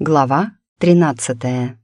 Глава 13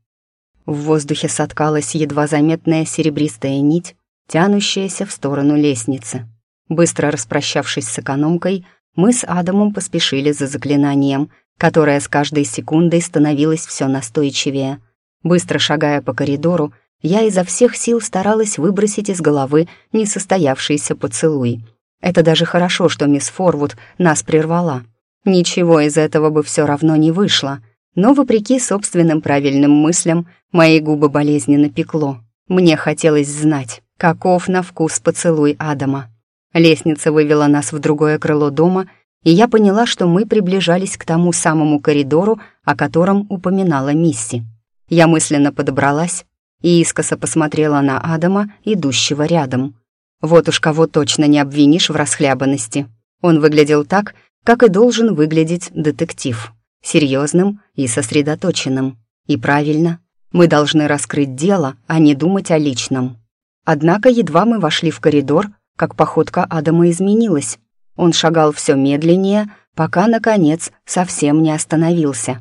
В воздухе соткалась едва заметная серебристая нить, тянущаяся в сторону лестницы. Быстро распрощавшись с экономкой, мы с Адамом поспешили за заклинанием, которое с каждой секундой становилось все настойчивее. Быстро шагая по коридору, я изо всех сил старалась выбросить из головы несостоявшийся поцелуй. Это даже хорошо, что мисс Форвуд нас прервала. Ничего из этого бы все равно не вышло — но, вопреки собственным правильным мыслям, мои губы болезненно пекло. Мне хотелось знать, каков на вкус поцелуй Адама. Лестница вывела нас в другое крыло дома, и я поняла, что мы приближались к тому самому коридору, о котором упоминала Мисси. Я мысленно подобралась и искоса посмотрела на Адама, идущего рядом. Вот уж кого точно не обвинишь в расхлябанности. Он выглядел так, как и должен выглядеть детектив серьезным и сосредоточенным. И правильно, мы должны раскрыть дело, а не думать о личном. Однако едва мы вошли в коридор, как походка Адама изменилась. Он шагал все медленнее, пока, наконец, совсем не остановился.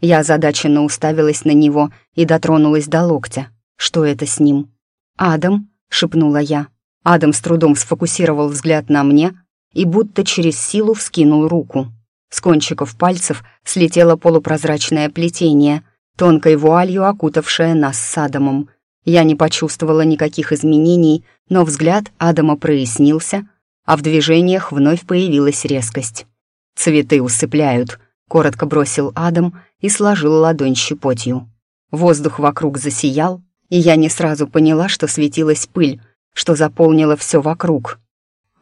Я озадаченно уставилась на него и дотронулась до локтя. Что это с ним? «Адам», — шепнула я. Адам с трудом сфокусировал взгляд на мне и будто через силу вскинул руку. С кончиков пальцев слетело полупрозрачное плетение, тонкой вуалью окутавшее нас с Адамом. Я не почувствовала никаких изменений, но взгляд Адама прояснился, а в движениях вновь появилась резкость. «Цветы усыпляют», — коротко бросил Адам и сложил ладонь щепотью. Воздух вокруг засиял, и я не сразу поняла, что светилась пыль, что заполнила все вокруг.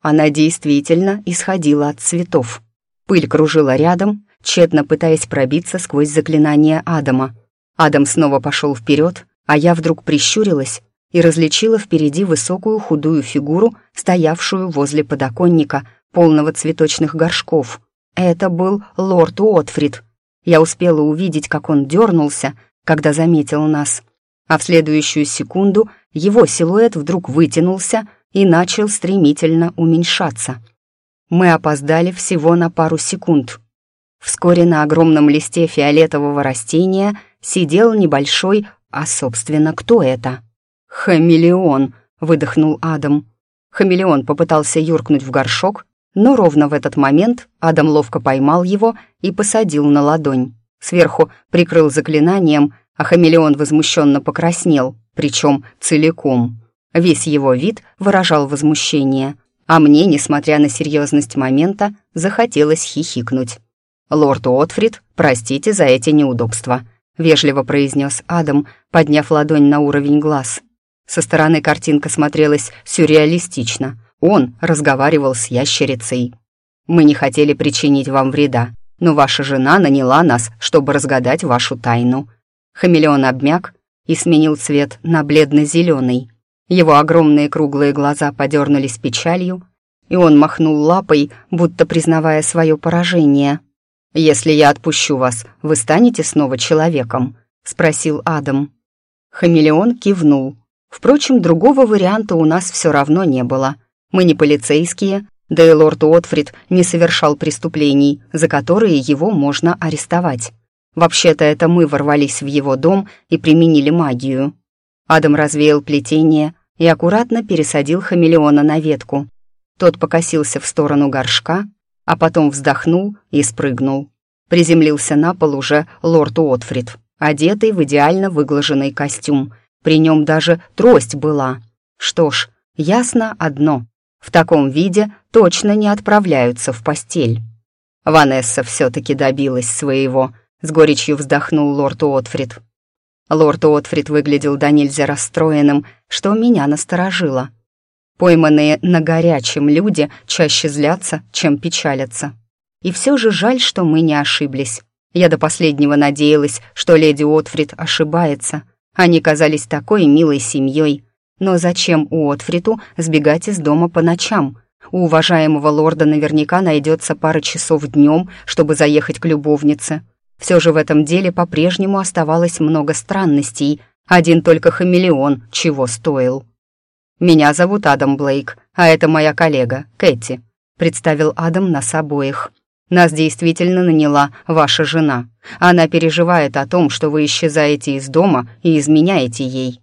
Она действительно исходила от цветов. Пыль кружила рядом, тщетно пытаясь пробиться сквозь заклинание Адама. Адам снова пошел вперед, а я вдруг прищурилась и различила впереди высокую худую фигуру, стоявшую возле подоконника, полного цветочных горшков. Это был лорд Уотфрид. Я успела увидеть, как он дернулся, когда заметил нас. А в следующую секунду его силуэт вдруг вытянулся и начал стремительно уменьшаться — мы опоздали всего на пару секунд. Вскоре на огромном листе фиолетового растения сидел небольшой, а, собственно, кто это? «Хамелеон», — выдохнул Адам. Хамелеон попытался юркнуть в горшок, но ровно в этот момент Адам ловко поймал его и посадил на ладонь. Сверху прикрыл заклинанием, а хамелеон возмущенно покраснел, причем целиком. Весь его вид выражал возмущение, а мне, несмотря на серьезность момента, захотелось хихикнуть. «Лорд Уотфрид, простите за эти неудобства», — вежливо произнес Адам, подняв ладонь на уровень глаз. Со стороны картинка смотрелась сюрреалистично. Он разговаривал с ящерицей. «Мы не хотели причинить вам вреда, но ваша жена наняла нас, чтобы разгадать вашу тайну». Хамелеон обмяк и сменил цвет на бледно-зеленый. Его огромные круглые глаза подернулись печалью, и он махнул лапой, будто признавая свое поражение. «Если я отпущу вас, вы станете снова человеком?» — спросил Адам. Хамелеон кивнул. Впрочем, другого варианта у нас все равно не было. Мы не полицейские, да и лорд Уотфрид не совершал преступлений, за которые его можно арестовать. Вообще-то это мы ворвались в его дом и применили магию. Адам развеял плетение, и аккуратно пересадил хамелеона на ветку. Тот покосился в сторону горшка, а потом вздохнул и спрыгнул. Приземлился на пол уже лорд Уотфрид, одетый в идеально выглаженный костюм. При нем даже трость была. Что ж, ясно одно. В таком виде точно не отправляются в постель. Ванесса все-таки добилась своего, с горечью вздохнул лорд Уотфрид. Лорд Уотфрид выглядел до нельзя расстроенным, что меня насторожило. Пойманные на горячем люди чаще злятся, чем печалятся. И все же жаль, что мы не ошиблись. Я до последнего надеялась, что леди Уотфрид ошибается. Они казались такой милой семьей. Но зачем Уотфриду сбегать из дома по ночам? У уважаемого лорда наверняка найдется пара часов днем, чтобы заехать к любовнице. Все же в этом деле по-прежнему оставалось много странностей. Один только хамелеон чего стоил. «Меня зовут Адам Блейк, а это моя коллега, Кэти», — представил Адам нас обоих. Нас действительно наняла ваша жена. Она переживает о том, что вы исчезаете из дома и изменяете ей».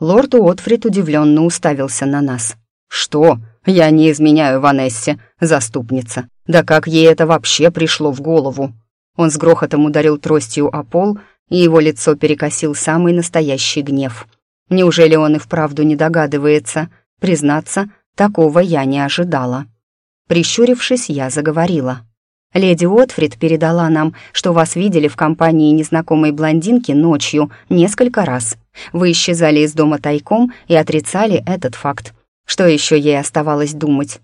Лорд Уотфрид удивленно уставился на нас. «Что? Я не изменяю Ванессе, заступница. Да как ей это вообще пришло в голову?» Он с грохотом ударил тростью о пол, и его лицо перекосил самый настоящий гнев. Неужели он и вправду не догадывается? Признаться, такого я не ожидала. Прищурившись, я заговорила. «Леди Отфрид передала нам, что вас видели в компании незнакомой блондинки ночью несколько раз. Вы исчезали из дома тайком и отрицали этот факт. Что еще ей оставалось думать?»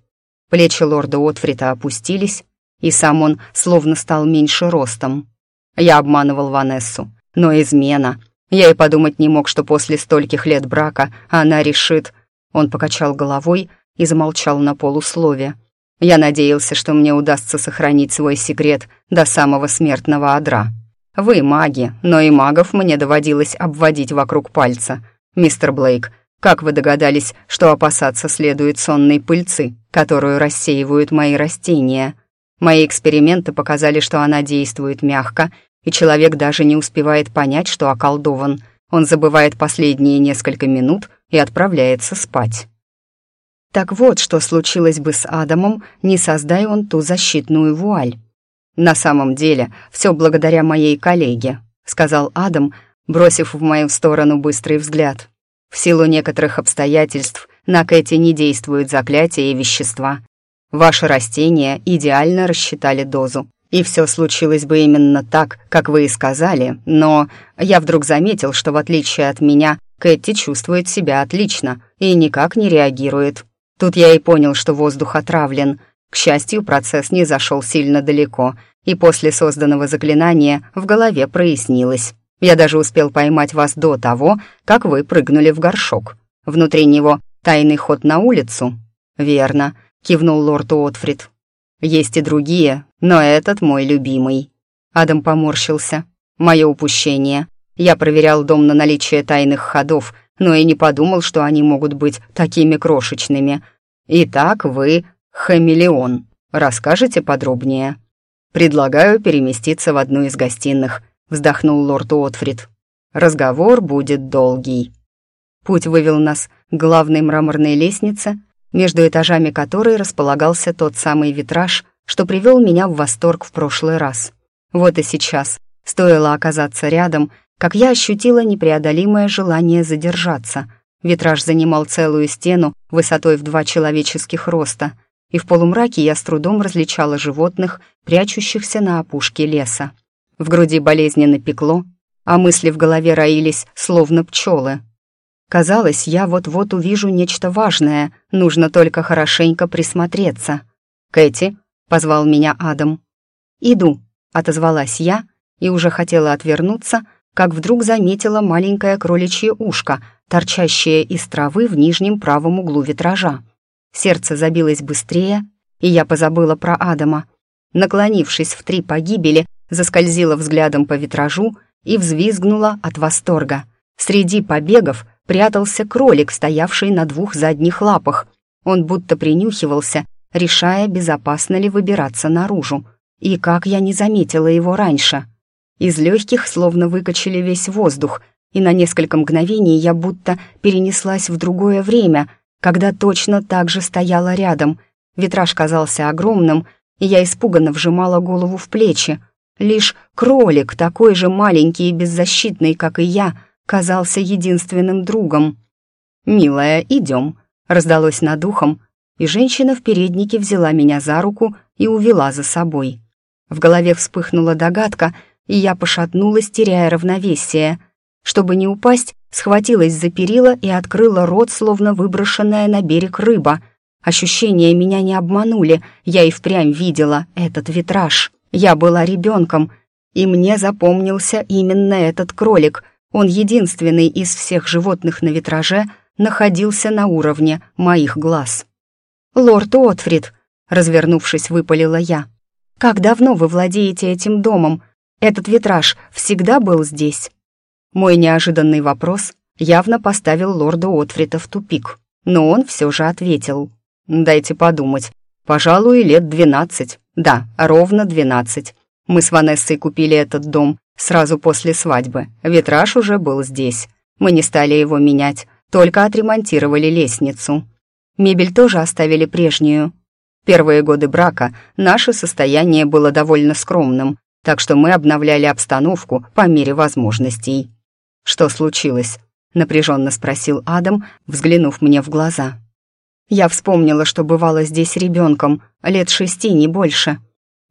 Плечи лорда Отфрита опустились, и сам он словно стал меньше ростом. Я обманывал Ванессу, но измена. Я и подумать не мог, что после стольких лет брака она решит... Он покачал головой и замолчал на полуслове. Я надеялся, что мне удастся сохранить свой секрет до самого смертного одра. Вы маги, но и магов мне доводилось обводить вокруг пальца. Мистер Блейк, как вы догадались, что опасаться следует сонной пыльцы, которую рассеивают мои растения? Мои эксперименты показали, что она действует мягко, и человек даже не успевает понять, что околдован. Он забывает последние несколько минут и отправляется спать. Так вот, что случилось бы с Адамом, не создай он ту защитную вуаль. «На самом деле, все благодаря моей коллеге», — сказал Адам, бросив в мою сторону быстрый взгляд. «В силу некоторых обстоятельств на Кэти не действуют заклятия и вещества. Ваши растения идеально рассчитали дозу, и все случилось бы именно так, как вы и сказали, но я вдруг заметил, что в отличие от меня, Кэти чувствует себя отлично и никак не реагирует. Тут я и понял, что воздух отравлен. К счастью, процесс не зашел сильно далеко, и после созданного заклинания в голове прояснилось. Я даже успел поймать вас до того, как вы прыгнули в горшок. Внутри него тайный ход на улицу? Верно кивнул лорд Уотфрид. «Есть и другие, но этот мой любимый». Адам поморщился. «Мое упущение. Я проверял дом на наличие тайных ходов, но и не подумал, что они могут быть такими крошечными. Итак, вы хамелеон. Расскажете подробнее?» «Предлагаю переместиться в одну из гостиных», — вздохнул лорд Уотфрид. «Разговор будет долгий». Путь вывел нас к главной мраморной лестнице, между этажами которой располагался тот самый витраж, что привел меня в восторг в прошлый раз. Вот и сейчас, стоило оказаться рядом, как я ощутила непреодолимое желание задержаться. Витраж занимал целую стену высотой в два человеческих роста, и в полумраке я с трудом различала животных, прячущихся на опушке леса. В груди болезненно пекло, а мысли в голове роились, словно пчелы. Казалось, я вот-вот увижу нечто важное, нужно только хорошенько присмотреться. «Кэти», — позвал меня Адам. «Иду», — отозвалась я и уже хотела отвернуться, как вдруг заметила маленькое кроличье ушко, торчащее из травы в нижнем правом углу витража. Сердце забилось быстрее, и я позабыла про Адама. Наклонившись в три погибели, заскользила взглядом по витражу и взвизгнула от восторга. Среди побегов прятался кролик, стоявший на двух задних лапах. Он будто принюхивался, решая, безопасно ли выбираться наружу. И как я не заметила его раньше. Из легких словно выкачали весь воздух, и на несколько мгновений я будто перенеслась в другое время, когда точно так же стояла рядом. Витраж казался огромным, и я испуганно вжимала голову в плечи. Лишь кролик, такой же маленький и беззащитный, как и я, — казался единственным другом. «Милая, идем», — раздалось над ухом, и женщина в переднике взяла меня за руку и увела за собой. В голове вспыхнула догадка, и я пошатнулась, теряя равновесие. Чтобы не упасть, схватилась за перила и открыла рот, словно выброшенная на берег рыба. Ощущения меня не обманули, я и впрямь видела этот витраж. Я была ребенком, и мне запомнился именно этот кролик — он единственный из всех животных на витраже находился на уровне моих глаз. «Лорд Отфрид», — развернувшись, выпалила я, — «как давно вы владеете этим домом? Этот витраж всегда был здесь?» Мой неожиданный вопрос явно поставил лорда Отфрита в тупик, но он все же ответил. «Дайте подумать. Пожалуй, лет двенадцать, Да, ровно двенадцать. Мы с Ванессой купили этот дом сразу после свадьбы. Витраж уже был здесь. Мы не стали его менять, только отремонтировали лестницу. Мебель тоже оставили прежнюю. Первые годы брака наше состояние было довольно скромным, так что мы обновляли обстановку по мере возможностей. «Что случилось?» — напряженно спросил Адам, взглянув мне в глаза. Я вспомнила, что бывала здесь ребенком, лет шести, не больше.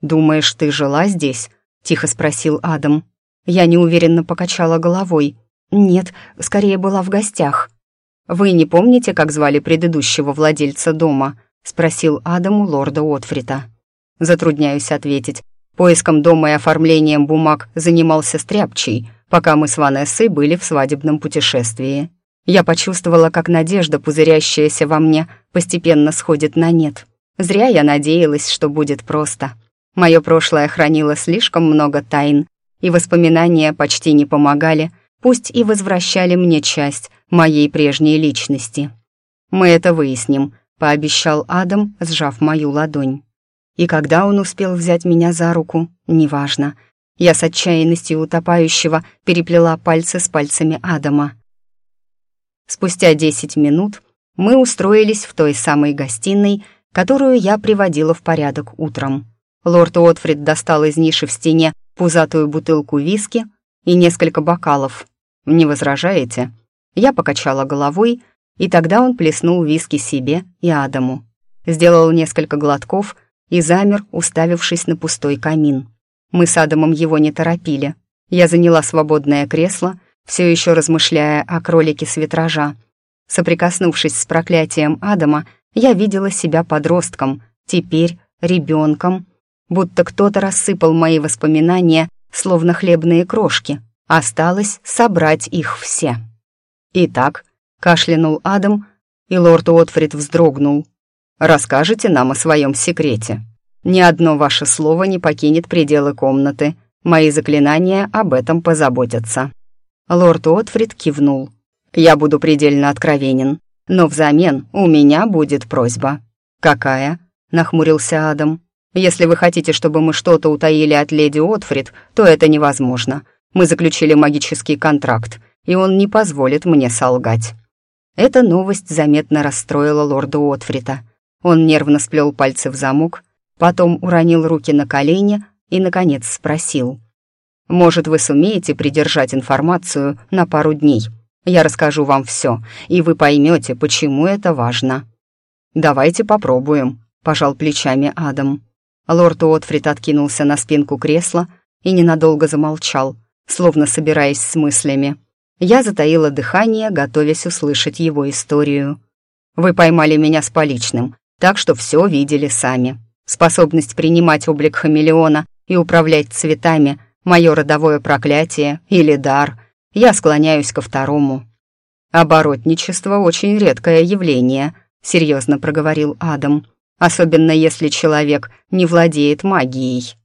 «Думаешь, ты жила здесь?» — тихо спросил Адам. Я неуверенно покачала головой. «Нет, скорее была в гостях». «Вы не помните, как звали предыдущего владельца дома?» — спросил Адам у лорда Отфрита. Затрудняюсь ответить. Поиском дома и оформлением бумаг занимался Стряпчий, пока мы с Ванессой были в свадебном путешествии. Я почувствовала, как надежда, пузырящаяся во мне, постепенно сходит на нет. Зря я надеялась, что будет просто. Мое прошлое хранило слишком много тайн, и воспоминания почти не помогали, пусть и возвращали мне часть моей прежней личности. Мы это выясним, пообещал Адам, сжав мою ладонь. И когда он успел взять меня за руку, неважно. Я с отчаянностью утопающего переплела пальцы с пальцами Адама. Спустя десять минут мы устроились в той самой гостиной, которую я приводила в порядок утром. Лорд Уотфрид достал из ниши в стене пузатую бутылку виски и несколько бокалов. «Не возражаете?» Я покачала головой и тогда он плеснул виски себе и Адаму. Сделал несколько глотков и замер, уставившись на пустой камин. Мы с Адамом его не торопили. Я заняла свободное кресло, все еще размышляя о кролике с витража. Соприкоснувшись с проклятием Адама, я видела себя подростком, теперь ребенком. Будто кто-то рассыпал мои воспоминания, словно хлебные крошки. Осталось собрать их все. Итак, Кашлянул Адам, и лорд Уотфрид вздрогнул. «Расскажите нам о своем секрете. Ни одно ваше слово не покинет пределы комнаты. Мои заклинания об этом позаботятся». Лорд Уотфрид кивнул. «Я буду предельно откровенен, но взамен у меня будет просьба». «Какая?» — нахмурился Адам. «Если вы хотите, чтобы мы что-то утаили от леди Отфрид, то это невозможно. Мы заключили магический контракт, и он не позволит мне солгать». Эта новость заметно расстроила лорда Отфрита. Он нервно сплел пальцы в замок, потом уронил руки на колени и, наконец, спросил. «Может, вы сумеете придержать информацию на пару дней? Я расскажу вам все, и вы поймете, почему это важно». «Давайте попробуем», — пожал плечами Адам. Лорд Уотфрид откинулся на спинку кресла и ненадолго замолчал, словно собираясь с мыслями. Я затаила дыхание, готовясь услышать его историю. «Вы поймали меня с поличным, так что все видели сами. Способность принимать облик хамелеона и управлять цветами — мое родовое проклятие или дар. Я склоняюсь ко второму». «Оборотничество — очень редкое явление», — серьезно проговорил Адам, «особенно если человек не владеет магией».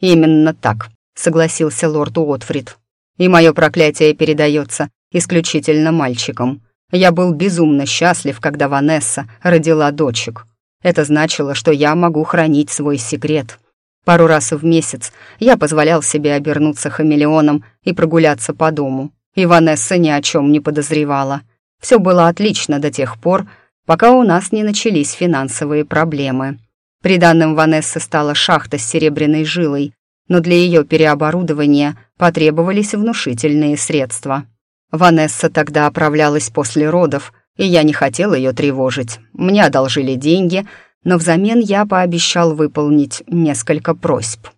«Именно так», — согласился лорд Уотфрид и мое проклятие передается исключительно мальчикам. Я был безумно счастлив, когда Ванесса родила дочек. Это значило, что я могу хранить свой секрет. Пару раз в месяц я позволял себе обернуться хамелеоном и прогуляться по дому. И Ванесса ни о чем не подозревала. Все было отлично до тех пор, пока у нас не начались финансовые проблемы. Приданным Ванессы стала шахта с серебряной жилой, но для ее переоборудования потребовались внушительные средства. Ванесса тогда оправлялась после родов, и я не хотел ее тревожить. Мне одолжили деньги, но взамен я пообещал выполнить несколько просьб.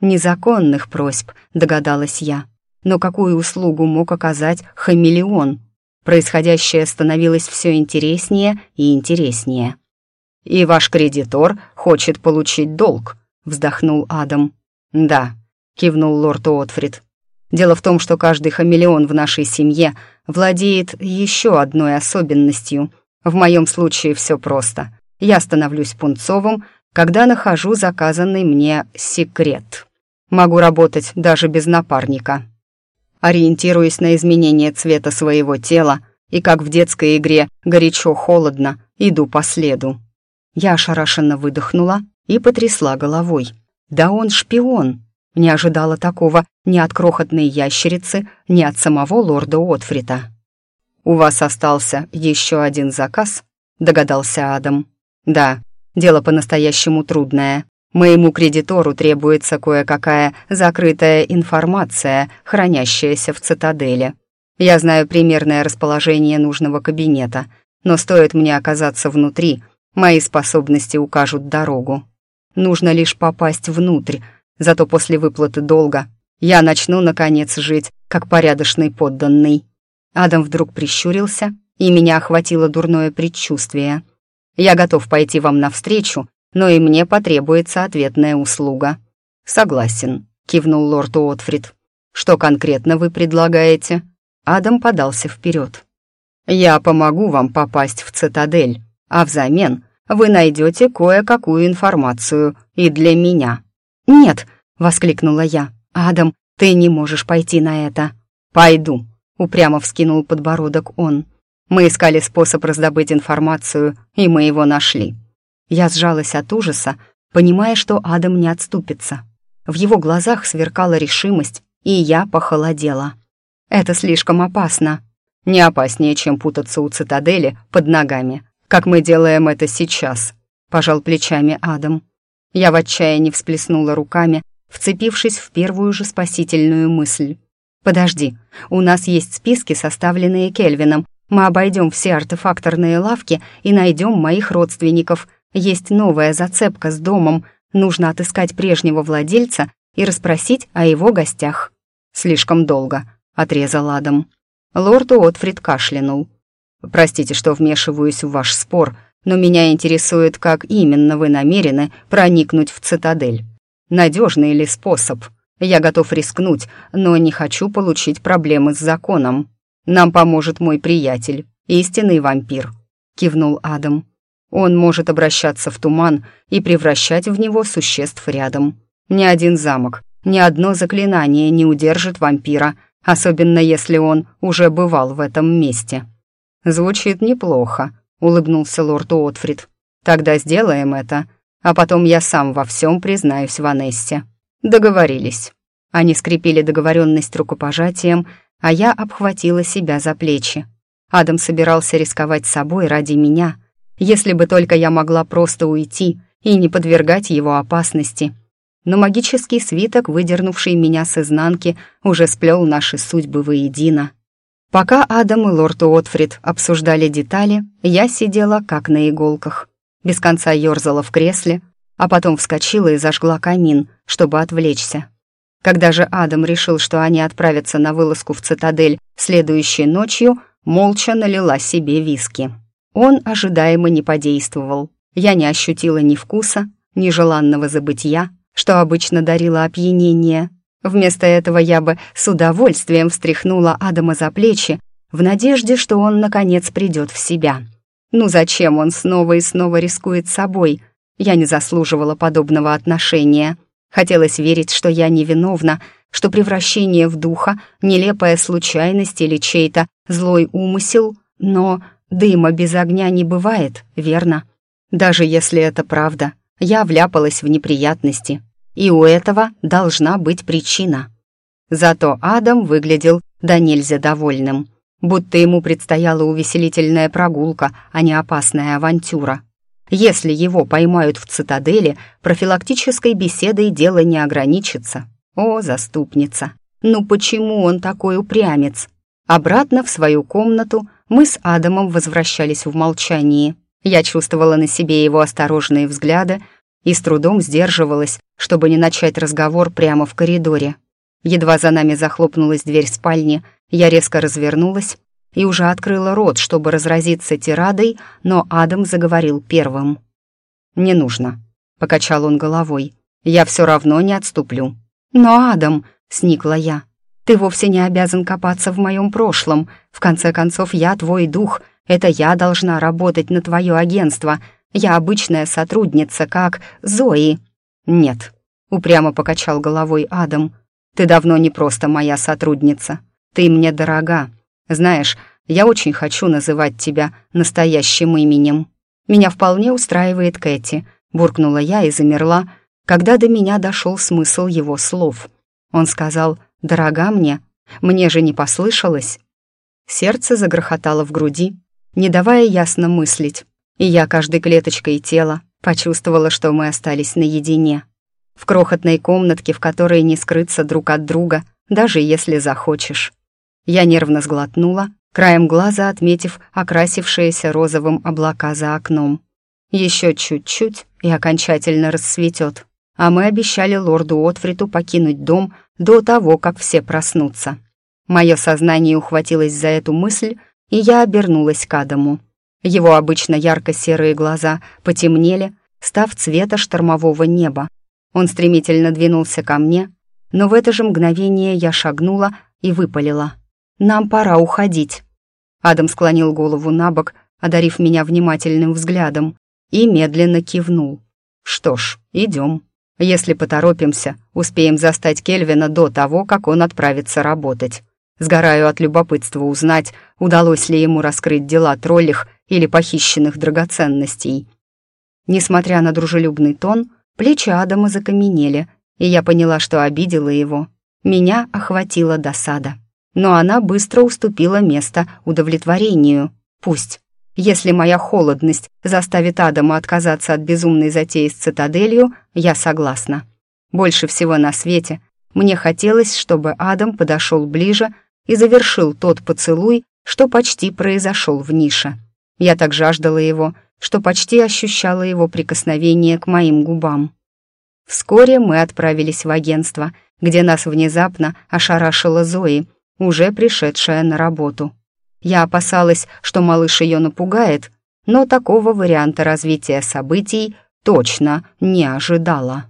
Незаконных просьб, догадалась я. Но какую услугу мог оказать хамелеон? Происходящее становилось все интереснее и интереснее. «И ваш кредитор хочет получить долг», — вздохнул Адам. «Да», — кивнул лорд Уотфрид. «Дело в том, что каждый хамелеон в нашей семье владеет еще одной особенностью. В моем случае все просто. Я становлюсь пунцовым, когда нахожу заказанный мне секрет. Могу работать даже без напарника. Ориентируясь на изменение цвета своего тела и как в детской игре горячо-холодно, иду по следу. Я ошарашенно выдохнула и потрясла головой. «Да он шпион!» Не ожидала такого ни от крохотной ящерицы, ни от самого лорда Отфрита. «У вас остался еще один заказ?» — догадался Адам. «Да, дело по-настоящему трудное. Моему кредитору требуется кое-какая закрытая информация, хранящаяся в цитадели. Я знаю примерное расположение нужного кабинета, но стоит мне оказаться внутри, мои способности укажут дорогу. Нужно лишь попасть внутрь, зато после выплаты долга я начну, наконец, жить, как порядочный подданный». Адам вдруг прищурился, и меня охватило дурное предчувствие. «Я готов пойти вам навстречу, но и мне потребуется ответная услуга». «Согласен», — кивнул лорд Уотфрид. «Что конкретно вы предлагаете?» Адам подался вперед. «Я помогу вам попасть в цитадель, а взамен вы найдете кое-какую информацию и для меня». «Нет», — воскликнула я, — «Адам, ты не можешь пойти на это». «Пойду», — упрямо вскинул подбородок он. «Мы искали способ раздобыть информацию, и мы его нашли». Я сжалась от ужаса, понимая, что Адам не отступится. В его глазах сверкала решимость, и я похолодела. Это слишком опасно. Не опаснее, чем путаться у цитадели под ногами, как мы делаем это сейчас», — пожал плечами Адам. Я в отчаянии всплеснула руками, вцепившись в первую же спасительную мысль. «Подожди, у нас есть списки, составленные Кельвином. Мы обойдем все артефакторные лавки и найдем моих родственников. Есть новая зацепка с домом. Нужно отыскать прежнего владельца и расспросить о его гостях». «Слишком долго», отрезал Адам. Лорд Уотфрид кашлянул. «Простите, что вмешиваюсь в ваш спор, но меня интересует, как именно вы намерены проникнуть в цитадель. Надежный ли способ? Я готов рискнуть, но не хочу получить проблемы с законом. Нам поможет мой приятель, истинный вампир», — кивнул Адам. «Он может обращаться в туман и превращать в него существ рядом. Ни один замок, ни одно заклинание не удержит вампира — особенно если он уже бывал в этом месте. «Звучит неплохо», — улыбнулся лорд Уотфрид. «Тогда сделаем это, а потом я сам во всем признаюсь Ванессе». «Договорились». Они скрепили договоренность рукопожатием, а я обхватила себя за плечи. Адам собирался рисковать собой ради меня, если бы только я могла просто уйти и не подвергать его опасности — но магический свиток, выдернувший меня с изнанки, уже сплел наши судьбы воедино. Пока Адам и лорд Уотфрид обсуждали детали, я сидела как на иголках. Без конца ерзала в кресле, а потом вскочила и зажгла камин, чтобы отвлечься. Когда же Адам решил, что они отправятся на вылазку в цитадель следующей ночью, молча налила себе виски. Он ожидаемо не подействовал. Я не ощутила ни вкуса, ни желанного забытия, что обычно дарило опьянение. Вместо этого я бы с удовольствием встряхнула Адама за плечи в надежде, что он, наконец, придет в себя. Ну зачем он снова и снова рискует собой? Я не заслуживала подобного отношения. Хотелось верить, что я невиновна, что превращение в духа — нелепая случайность или чей-то злой умысел, но дыма без огня не бывает, верно? Даже если это правда, я вляпалась в неприятности, и у этого должна быть причина. Зато Адам выглядел да нельзя довольным, будто ему предстояла увеселительная прогулка, а не опасная авантюра. Если его поймают в цитадели, профилактической беседой дело не ограничится. О, заступница! Ну почему он такой упрямец? Обратно в свою комнату мы с Адамом возвращались в молчании. Я чувствовала на себе его осторожные взгляды, и с трудом сдерживалась, чтобы не начать разговор прямо в коридоре. Едва за нами захлопнулась дверь спальни, я резко развернулась и уже открыла рот, чтобы разразиться тирадой, но Адам заговорил первым. «Не нужно», — покачал он головой, — «я все равно не отступлю». «Но, Адам», — сникла я, — «ты вовсе не обязан копаться в моем прошлом. В конце концов, я твой дух, это я должна работать на твое агентство, я обычная сотрудница, как Зои». «Нет», — упрямо покачал головой Адам. «Ты давно не просто моя сотрудница. Ты мне дорога. Знаешь, я очень хочу называть тебя настоящим именем. Меня вполне устраивает Кэти. буркнула я и замерла, когда до меня дошел смысл его слов. Он сказал «Дорога мне, мне же не послышалось». Сердце загрохотало в груди, не давая ясно мыслить, и я каждой клеточкой тела почувствовала, что мы остались наедине. В крохотной комнатке, в которой не скрыться друг от друга, даже если захочешь. Я нервно сглотнула, краем глаза отметив окрасившиеся розовым облака за окном. Еще чуть-чуть и окончательно рассветет. А мы обещали лорду Отфриту покинуть дом до того, как все проснутся. Мое сознание ухватилось за эту мысль, и я обернулась к Адаму. Его обычно ярко-серые глаза потемнели, став цвета штормового неба. Он стремительно двинулся ко мне, но в это же мгновение я шагнула и выпалила. «Нам пора уходить». Адам склонил голову на бок, одарив меня внимательным взглядом, и медленно кивнул. «Что ж, идем. Если поторопимся, успеем застать Кельвина до того, как он отправится работать. Сгораю от любопытства узнать, удалось ли ему раскрыть дела троллих или похищенных драгоценностей». Несмотря на дружелюбный тон, плечи Адама закаменели, и я поняла, что обидела его. Меня охватила досада но она быстро уступила место удовлетворению. Пусть. Если моя холодность заставит Адама отказаться от безумной затеи с цитаделью, я согласна. Больше всего на свете мне хотелось, чтобы Адам подошел ближе и завершил тот поцелуй, что почти произошел в нише. Я так жаждала его, что почти ощущала его прикосновение к моим губам. Вскоре мы отправились в агентство, где нас внезапно ошарашила Зои — уже пришедшая на работу. Я опасалась, что малыш ее напугает, но такого варианта развития событий точно не ожидала.